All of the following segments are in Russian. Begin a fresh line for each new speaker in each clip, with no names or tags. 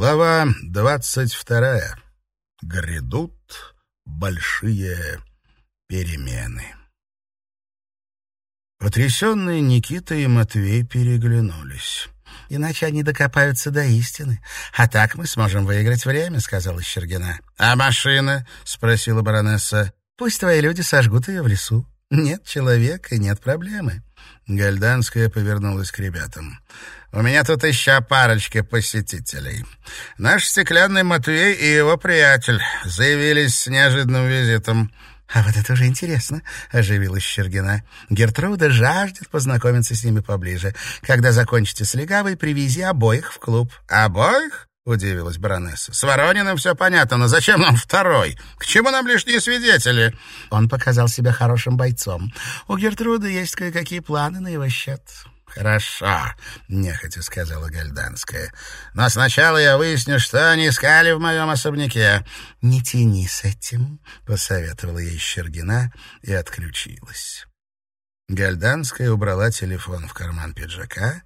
Глава двадцать вторая. Грядут большие перемены. Потрясенные Никита и Матвей переглянулись.
«Иначе они докопаются до истины. А так мы сможем выиграть время», — сказала Щергина.
«А машина?» — спросила баронесса.
«Пусть твои люди сожгут ее в лесу. Нет человека, нет проблемы».
Гальданская повернулась к ребятам. «У меня тут еще парочка посетителей. Наш стеклянный Матвей и его приятель заявились с неожиданным визитом».
«А вот это уже интересно», — оживилась Щергина. «Гертруда жаждет познакомиться с ними поближе. Когда закончите с легавой, привези обоих в клуб».
«Обоих?» — удивилась баронесса. «С Ворониным все понятно, но зачем нам второй? К чему нам лишние свидетели?»
Он показал себя хорошим бойцом. У Гертруды есть кое-какие планы на его счет.
«Хорошо», — нехотя сказала Гальданская. «Но сначала я выясню, что они искали в моем особняке».
«Не тяни с этим», — посоветовала ей Щергина и отключилась.
Гальданская убрала телефон в карман пиджака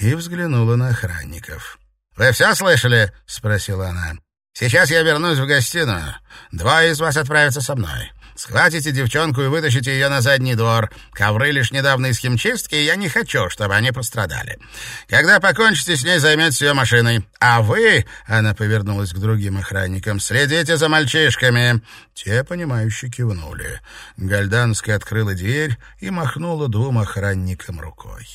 и взглянула на охранников. «Вы все слышали?» — спросила она. «Сейчас я вернусь в гостиную. Двое из вас отправятся со мной. Схватите девчонку и вытащите ее на задний двор. Ковры лишь недавно из химчистки, и я не хочу, чтобы они пострадали. Когда покончите с ней, займетесь ее машиной. А вы, — она повернулась к другим охранникам, — следите за мальчишками». Те, понимающе кивнули. Гальданская открыла дверь и махнула двум охранникам рукой.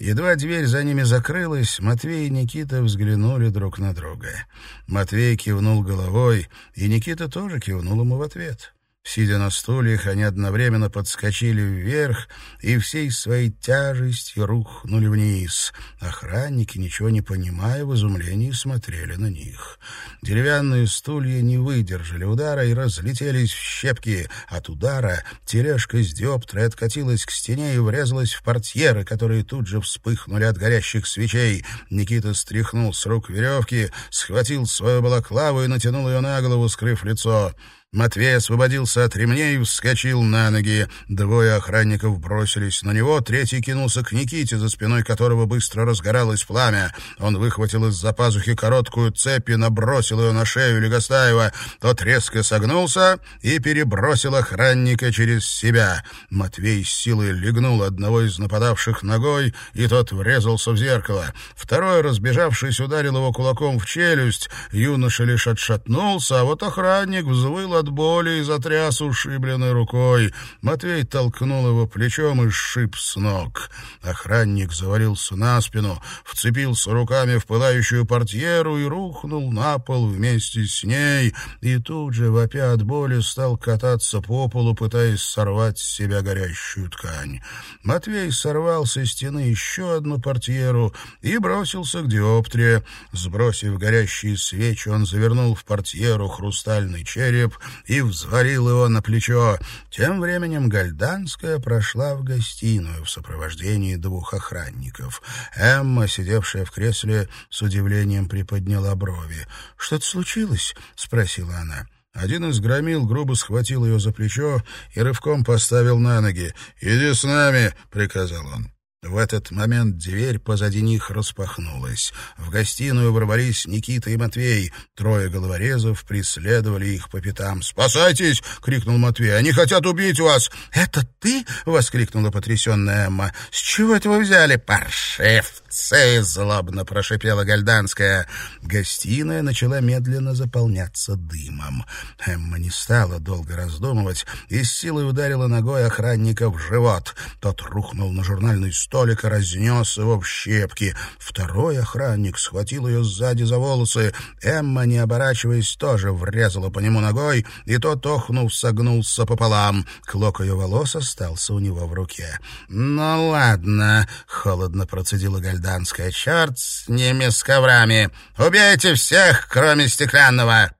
Едва дверь за ними закрылась, Матвей и Никита взглянули друг на друга. Матвей кивнул головой, и Никита тоже кивнул ему в ответ. Сидя на стульях, они одновременно подскочили вверх и всей своей тяжестью рухнули вниз. Охранники, ничего не понимая, в изумлении смотрели на них. Деревянные стулья не выдержали удара и разлетелись в щепки. От удара тележка с диоптрой откатилась к стене и врезалась в портьеры, которые тут же вспыхнули от горящих свечей. Никита стряхнул с рук веревки, схватил свою балаклаву и натянул ее на голову, скрыв лицо. Матвей освободился от ремней и вскочил на ноги. Двое охранников бросились на него, третий кинулся к Никите, за спиной которого быстро разгоралось пламя. Он выхватил из-за пазухи короткую цепь и набросил ее на шею Легостаева. Тот резко согнулся и перебросил охранника через себя. Матвей с силой легнул одного из нападавших ногой, и тот врезался в зеркало. Второй, разбежавшись, ударил его кулаком в челюсть. Юноша лишь отшатнулся, а вот охранник взвыл от боли и затряс ушибленной рукой. Матвей толкнул его плечом и сшиб с ног. Охранник завалился на спину, вцепился руками в пылающую портьеру и рухнул на пол вместе с ней, и тут же, вопя от боли, стал кататься по полу, пытаясь сорвать с себя горящую ткань. Матвей сорвал со стены еще одну портьеру и бросился к диоптре. Сбросив горящие свечи, он завернул в портьеру хрустальный череп и взвалил его на плечо. Тем временем Гальданская прошла в гостиную в сопровождении двух охранников. Эмма, сидевшая в кресле, с удивлением приподняла брови. «Что-то случилось?» — спросила она. Один из громил грубо схватил ее за плечо и рывком поставил на ноги. «Иди с нами!» — приказал он. В этот момент дверь позади них распахнулась. В гостиную ворвались Никита и Матвей. Трое головорезов преследовали их по пятам. «Спасайтесь!» — крикнул Матвей. «Они хотят убить вас!» «Это ты?» — воскликнула потрясенная Эмма. «С чего это вы взяли?» «Паршивцы!» — злобно прошипела Гальданская. Гостиная начала медленно заполняться дымом. Эмма не стала долго раздумывать и с силой ударила ногой охранника в живот. Тот рухнул на журнальный стол столика, разнес его в щепки. Второй охранник схватил ее сзади за волосы. Эмма, не оборачиваясь, тоже врезала по нему ногой, и тот, охнув, согнулся пополам. Клок ее волос остался у него в руке. «Ну ладно», — холодно процедила Гальданская, — «черт с ними, с коврами! Убейте всех, кроме стеклянного!»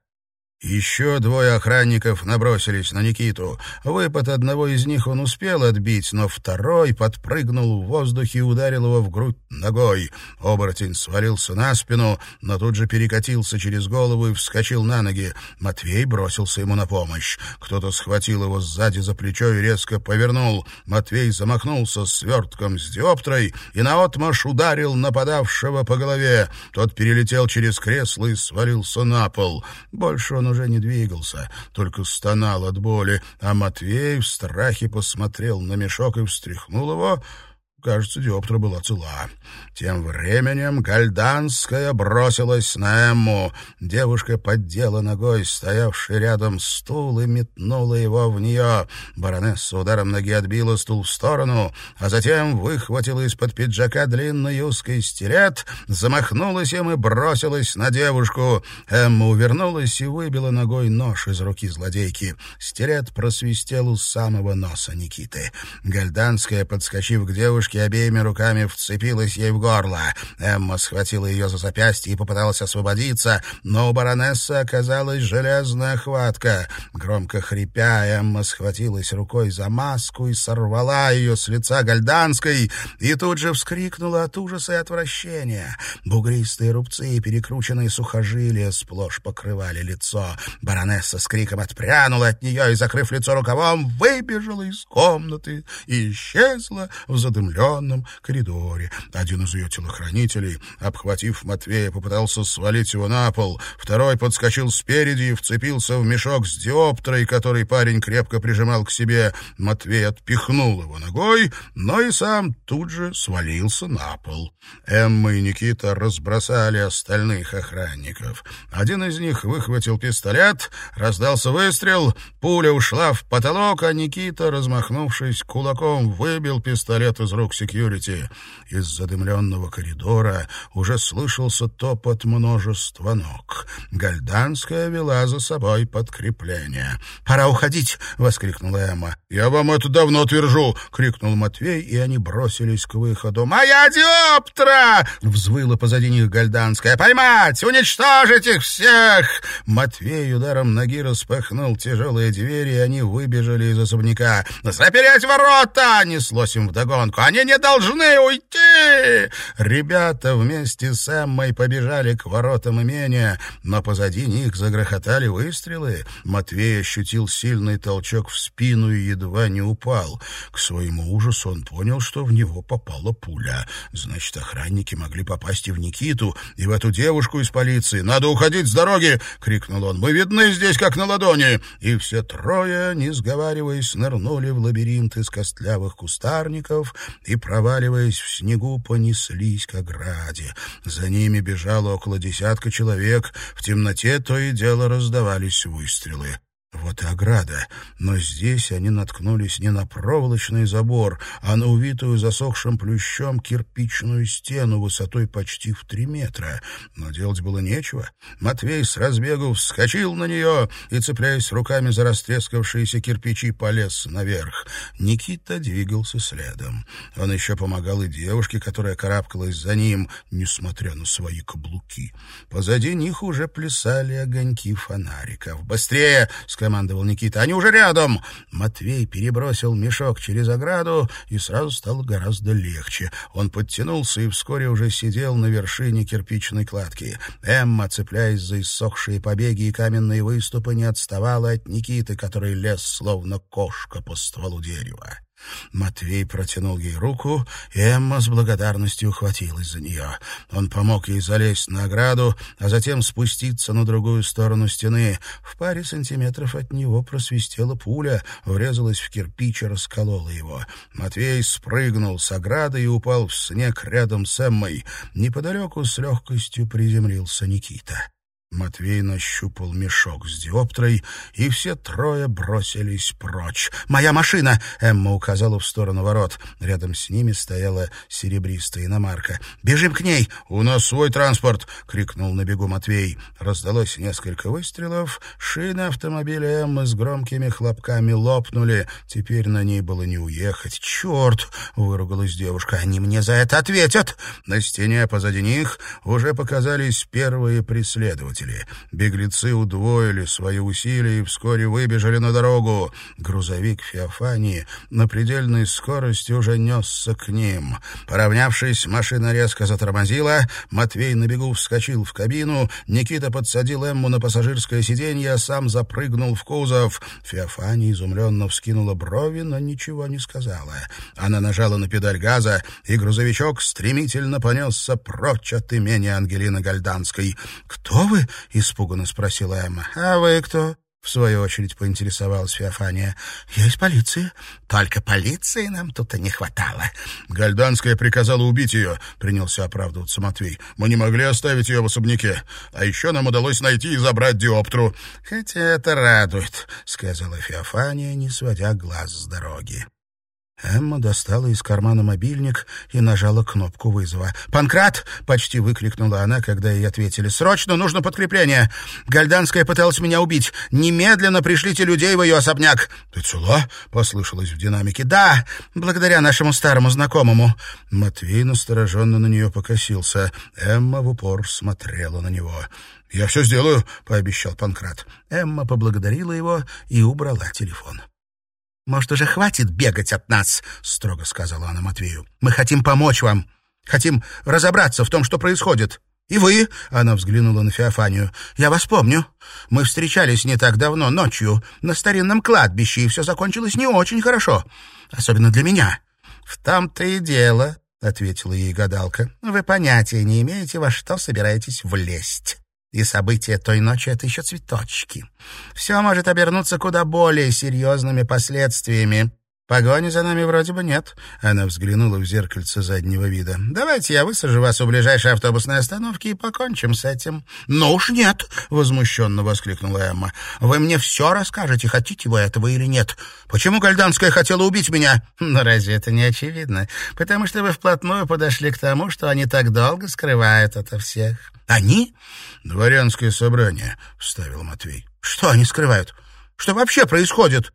Еще двое охранников набросились на Никиту. Выпад одного из них он успел отбить, но второй подпрыгнул в воздухе и ударил его в грудь ногой. Оборотень свалился на спину, но тут же перекатился через голову и вскочил на ноги. Матвей бросился ему на помощь. Кто-то схватил его сзади за плечо и резко повернул. Матвей замахнулся свертком с диоптрой и наотмашь ударил нападавшего по голове. Тот перелетел через кресло и свалился на пол. Больше он уже не двигался, только стонал от боли, а Матвей в страхе посмотрел на мешок и встряхнул его, Кажется, диоптра была цела. Тем временем Гальданская бросилась на Эмму. Девушка поддела ногой стоявший рядом стул и метнула его в нее. Баронесса ударом ноги отбила стул в сторону, а затем выхватила из-под пиджака длинный узкий стилет, замахнулась им и бросилась на девушку. Эмма увернулась и выбила ногой нож из руки злодейки. Стилет просвистел у самого носа Никиты. Гальданская, подскочив к девушке, девушки обеими руками вцепилась ей в горло. Эмма схватила ее за запястье и попыталась освободиться, но у баронессы оказалась железная хватка. Громко хрипя, Эмма схватилась рукой за маску и сорвала ее с лица Гальданской, и тут же вскрикнула от ужаса и отвращения. Бугристые рубцы и перекрученные сухожилия сплошь покрывали лицо. Баронесса с криком отпрянула от нее и, закрыв лицо рукавом, выбежала из комнаты и исчезла в задымленном оживленном коридоре. Один из ее телохранителей, обхватив Матвея, попытался свалить его на пол. Второй подскочил спереди и вцепился в мешок с диоптрой, который парень крепко прижимал к себе. Матвей отпихнул его ногой, но и сам тут же свалился на пол. Эмма и Никита разбросали остальных охранников. Один из них выхватил пистолет, раздался выстрел, пуля ушла в потолок, а Никита, размахнувшись кулаком, выбил пистолет из рук секьюрити. Из задымленного коридора уже слышался топот множества ног. Гальданская вела за собой подкрепление. «Пора уходить!» — воскликнула Эмма. «Я вам это давно твержу!» — крикнул Матвей, и они бросились к выходу. «Моя диоптра!» — взвыла позади них Гальданская. «Поймать! Уничтожить их всех!» Матвей ударом ноги распахнул тяжелые двери, и они выбежали из особняка. «Запереть ворота!» — неслось им вдогонку. «Они не должны уйти!» Ребята вместе с Эммой побежали к воротам имения, но позади них загрохотали выстрелы. Матвей ощутил сильный толчок в спину и едва не упал. К своему ужасу он понял, что в него попала пуля. Значит, охранники могли попасть и в Никиту, и в эту девушку из полиции. «Надо уходить с дороги!» — крикнул он. «Мы видны здесь, как на ладони!» И все трое, не сговариваясь, нырнули в лабиринт из костлявых кустарников и, проваливаясь в снегу, понеслись к ограде. За ними бежало около десятка человек. В темноте то и дело раздавались выстрелы. Вот и ограда. Но здесь они наткнулись не на проволочный забор, а на увитую засохшим плющом кирпичную стену высотой почти в три метра. Но делать было нечего. Матвей с разбегу вскочил на нее и, цепляясь руками за растрескавшиеся кирпичи, полез наверх. Никита двигался следом. Он еще помогал и девушке, которая карабкалась за ним, несмотря на свои каблуки. Позади них уже плясали огоньки фонариков. «Быстрее!» Скомандовал Никита. «Они уже рядом!» Матвей перебросил мешок через ограду, и сразу стало гораздо легче. Он подтянулся и вскоре уже сидел на вершине кирпичной кладки. Эмма, цепляясь за иссохшие побеги и каменные выступы, не отставала от Никиты, который лез словно кошка по стволу дерева. Матвей протянул ей руку, и Эмма с благодарностью ухватилась за нее. Он помог ей залезть на ограду, а затем спуститься на другую сторону стены. В паре сантиметров от него просвистела пуля, врезалась в кирпич и расколола его. Матвей спрыгнул с ограды и упал в снег рядом с Эммой. Неподалеку с легкостью приземлился Никита. Матвей нащупал мешок с диоптрой, и все трое бросились прочь. «Моя машина!» — Эмма указала в сторону ворот. Рядом с ними стояла серебристая иномарка. «Бежим к ней!» «У нас свой транспорт!» — крикнул на бегу Матвей. Раздалось несколько выстрелов. Шины автомобиля Эммы с громкими хлопками лопнули. Теперь на ней было не уехать. «Черт!» — выругалась девушка. «Они мне за это ответят!» На стене позади них уже показались первые преследователи преследователи. Беглецы удвоили свои усилия и вскоре выбежали на дорогу. Грузовик Феофании на предельной скорости уже несся к ним. Поравнявшись, машина резко затормозила. Матвей на бегу вскочил в кабину. Никита подсадил Эмму на пассажирское сиденье, а сам запрыгнул в кузов. Феофания изумленно вскинула брови, но ничего не сказала. Она нажала на педаль газа, и грузовичок стремительно понесся прочь от имени Ангелины Гальданской. «Кто вы?» — испуганно спросила Эмма. «А вы кто?» — в свою очередь поинтересовалась Феофания. «Я из полиции. Только полиции нам тут и не хватало». «Гальданская приказала убить ее», — принялся оправдываться Матвей. «Мы не могли оставить ее в особняке. А еще нам удалось найти и забрать диоптру».
«Хотя это радует», — сказала Феофания, не сводя глаз с дороги. Эмма достала из кармана мобильник и нажала кнопку вызова. «Панкрат!» — почти выкрикнула она, когда ей ответили. «Срочно нужно подкрепление! Гальданская пыталась меня убить! Немедленно пришлите людей в ее особняк!»
«Ты цела?» — послышалось в динамике.
«Да, благодаря нашему старому знакомому».
Матвей настороженно на нее покосился. Эмма в упор смотрела на него. «Я все сделаю», — пообещал Панкрат.
Эмма поблагодарила его и убрала телефон. «Может, уже хватит бегать от нас?» — строго сказала она Матвею. «Мы хотим помочь вам. Хотим разобраться в том, что происходит. И вы, — она взглянула на Феофанию, — я вас помню. Мы встречались не так давно, ночью, на старинном кладбище, и все закончилось не очень хорошо. Особенно для меня». «В том-то и дело», — ответила ей гадалка. «Вы понятия не имеете, во что собираетесь влезть». И события той ночи — это еще цветочки. Все может обернуться куда более серьезными последствиями. Погони за нами вроде бы нет. Она взглянула в зеркальце заднего вида. Давайте я высажу вас у ближайшей автобусной остановки и покончим с этим. Ну уж нет, возмущенно воскликнула Эмма. Вы мне все расскажете, хотите вы этого или нет. Почему Гальданская хотела убить меня? Ну разве это не очевидно? Потому что вы вплотную подошли к тому, что они так долго скрывают это всех. Они?
Дворянское собрание, вставил Матвей.
Что они скрывают? Что вообще происходит?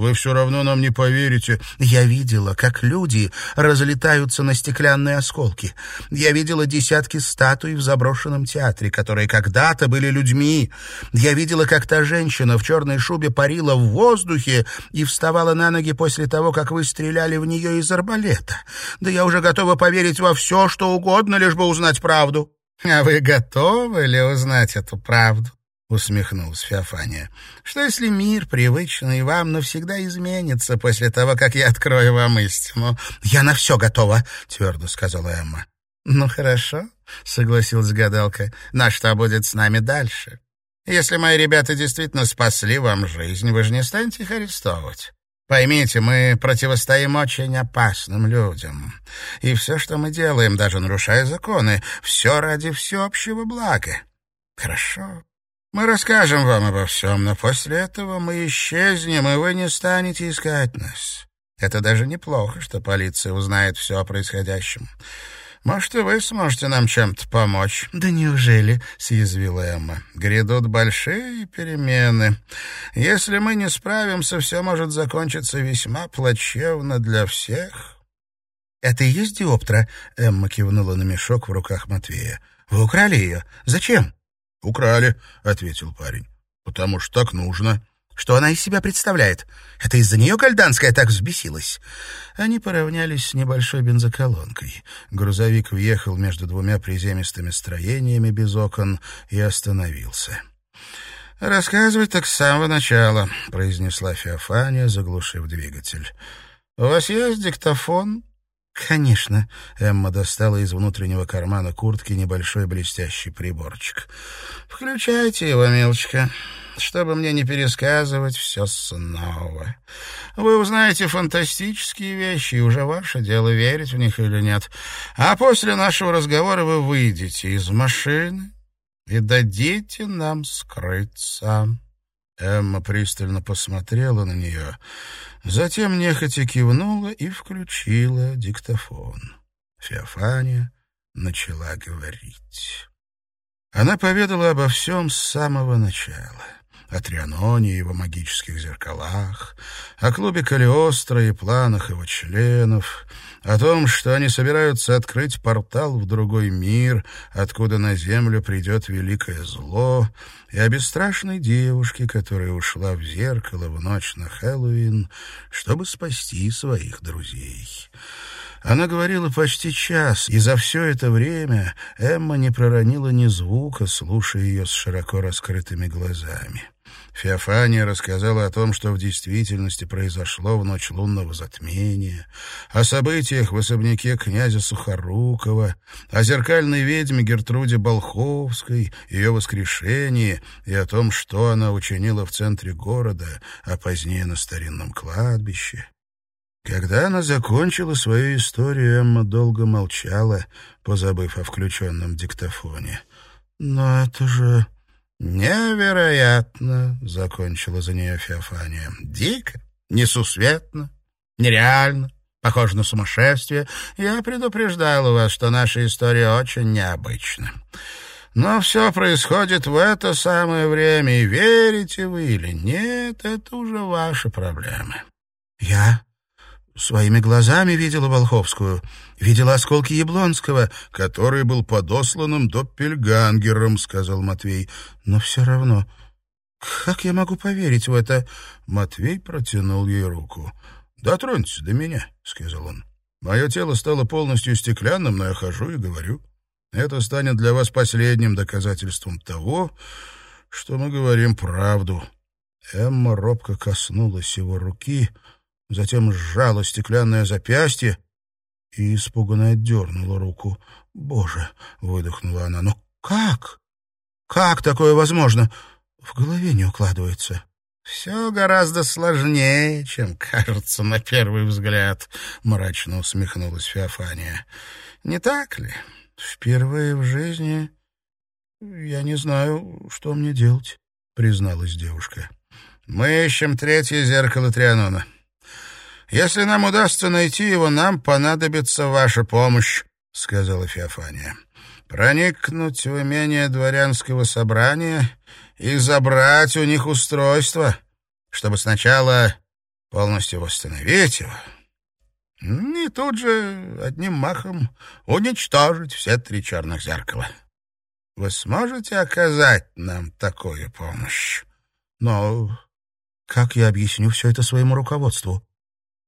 Вы все равно нам не поверите.
Я видела, как люди разлетаются на стеклянные осколки. Я видела десятки статуй в заброшенном театре, которые когда-то были людьми. Я видела, как та женщина в черной шубе парила в воздухе и вставала на ноги после того, как вы стреляли в нее из арбалета. Да я уже готова поверить во все, что угодно, лишь бы узнать правду. А вы готовы ли узнать эту правду? Усмехнулась Феофания. Что если мир, привычный вам, навсегда изменится после того, как я открою вам истину? Я на все готова, твердо сказала Эмма. Ну хорошо, согласилась гадалка. На что будет с нами дальше? Если мои ребята действительно спасли вам жизнь, вы же не станете их арестовывать. Поймите, мы противостоим очень опасным людям. И все, что мы делаем, даже нарушая законы, все ради всеобщего блага. Хорошо. Мы расскажем вам обо всем, но после этого мы исчезнем, и вы не станете искать нас. Это даже неплохо, что полиция узнает все о происходящем. Может, и вы сможете нам чем-то помочь?» «Да неужели?» — съязвила Эмма. «Грядут большие перемены. Если мы не справимся, все может закончиться весьма плачевно для всех». «Это и есть диоптра?» — Эмма кивнула на мешок в руках Матвея. «Вы украли ее? Зачем?»
«Украли», — ответил парень. «Потому что так нужно».
Что она из себя представляет? Это из-за нее Гальданская так взбесилась?» Они поравнялись с небольшой бензоколонкой. Грузовик въехал между двумя приземистыми строениями без окон и остановился. «Рассказывай так с самого начала», — произнесла Феофания, заглушив двигатель. «У вас есть диктофон?» «Конечно». Эмма достала из внутреннего кармана куртки небольшой блестящий приборчик. «Включайте его, милочка, чтобы мне не пересказывать все снова. Вы узнаете фантастические вещи, и уже ваше дело, верить в них или нет. А после нашего разговора вы выйдете из машины и дадите нам скрыться». Эмма пристально посмотрела на нее, затем нехотя кивнула и включила диктофон. Феофания начала говорить. Она поведала обо всем с самого начала.
О Трианоне и его магических зеркалах, о клубе Калиостро и планах его членов, о том, что они собираются открыть портал в другой мир, откуда на землю придет великое зло, и о бесстрашной девушке, которая ушла в зеркало в ночь на Хэллоуин, чтобы спасти своих друзей. Она говорила почти час, и за все это время Эмма не проронила ни звука, слушая ее с широко раскрытыми глазами. Феофания рассказала о том, что в действительности произошло в ночь лунного затмения, о событиях в особняке князя Сухорукова, о зеркальной ведьме Гертруде Болховской, ее воскрешении и о том, что она учинила в центре города, а позднее на старинном кладбище. Когда она закончила свою историю, Эмма долго молчала, позабыв о включенном диктофоне. «Но это же...» «Невероятно!» — закончила за нее Феофания. «Дико, несусветно, нереально, похоже на сумасшествие. Я предупреждала вас, что наша история очень необычна. Но все происходит в это самое время, и верите вы или нет, это уже ваши проблемы».
«Я Своими глазами видела Волховскую, видела осколки Яблонского,
который был подосланным Доппельгангером, — сказал Матвей.
Но все равно, как я могу поверить в это?
Матвей протянул ей руку. «Дотроньтесь до меня», — сказал он. «Мое тело стало полностью стеклянным, но я хожу и говорю. Это станет для вас последним доказательством того, что мы говорим правду». Эмма робко коснулась его руки, — затем сжала стеклянное запястье и испуганно отдернула руку. «Боже!» — выдохнула она. «Но как? Как такое возможно? В голове не укладывается».
«Все гораздо сложнее, чем кажется на первый взгляд», — мрачно усмехнулась Феофания. «Не так ли? Впервые в жизни я не знаю, что мне делать», — призналась девушка. «Мы ищем третье зеркало Трианона. Если нам удастся найти его, нам понадобится ваша помощь, — сказала Феофания. Проникнуть в имение дворянского собрания и забрать у них устройство, чтобы сначала полностью восстановить его, и тут же одним махом уничтожить все три черных зеркала. Вы сможете оказать нам такую помощь?
Но как я объясню все это своему руководству?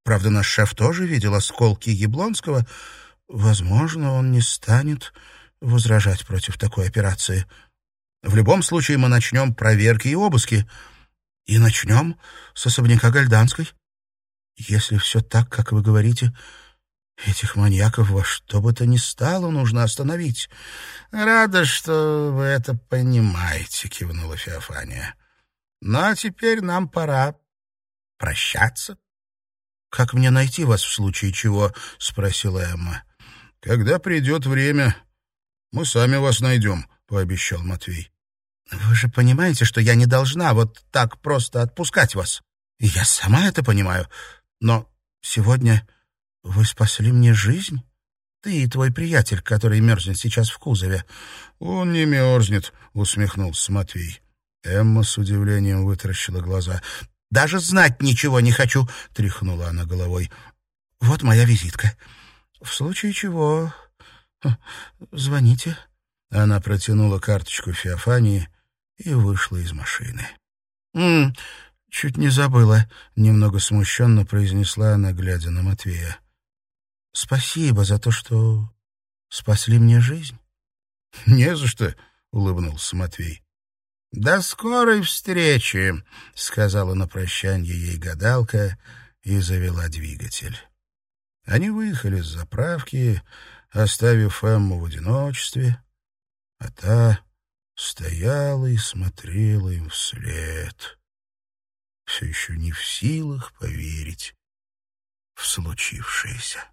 Правда, наш шеф тоже видел осколки Яблонского. Возможно, он не станет возражать против такой операции. В любом случае мы начнем проверки и обыски. И начнем с особняка Гальданской. Если все так, как вы говорите, этих маньяков во что бы то ни стало нужно остановить. — Рада, что вы это понимаете, — кивнула Феофания. — Ну, а теперь нам пора прощаться. «Как мне найти вас в случае чего?» — спросила Эмма. «Когда придет время, мы сами вас найдем», — пообещал Матвей. «Вы же понимаете, что я не должна вот так просто отпускать вас. И я сама это понимаю. Но сегодня вы спасли мне жизнь. Ты и твой приятель, который мерзнет сейчас в кузове». «Он не мерзнет», — усмехнулся Матвей. Эмма с удивлением вытаращила глаза. Даже знать ничего не хочу, — тряхнула она головой. Вот моя визитка. В случае чего звоните. Она протянула карточку Феофании и вышла из машины. «М -м, чуть не забыла», — немного смущенно произнесла она, глядя на Матвея. «Спасибо за то, что спасли мне жизнь». «Не за что», — улыбнулся Матвей. «До скорой встречи», — сказала на прощанье ей гадалка и завела двигатель. Они выехали с заправки, оставив Эмму в одиночестве, а та стояла и смотрела им вслед, все еще не в силах поверить в случившееся.